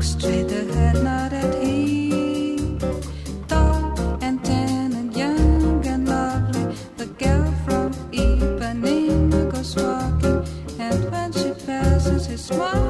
Straight ahead, not at him. Tall and tan and young and lovely, the girl from Ipanema goes walking, and when she passes, he smiles.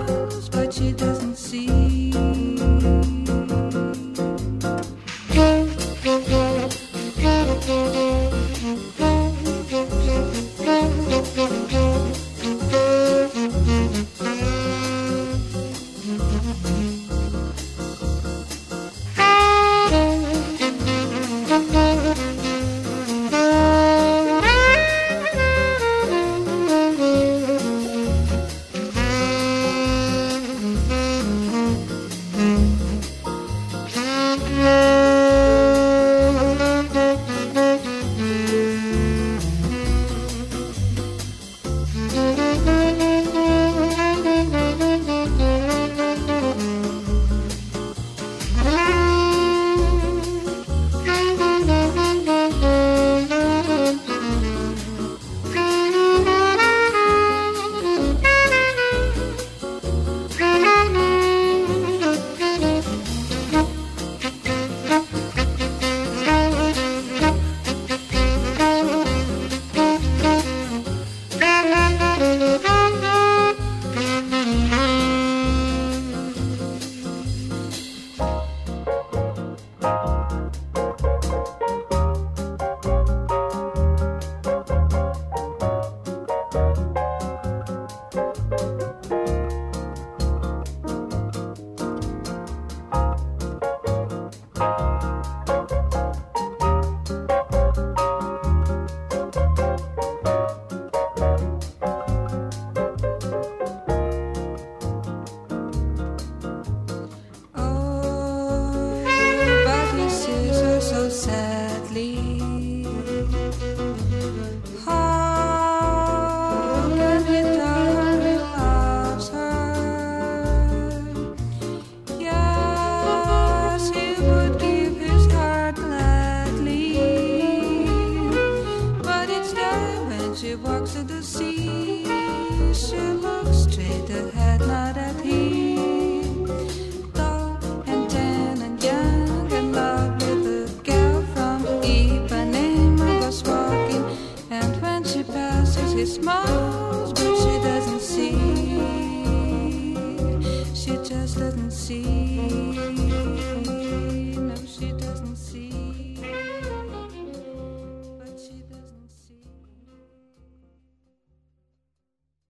straight had not.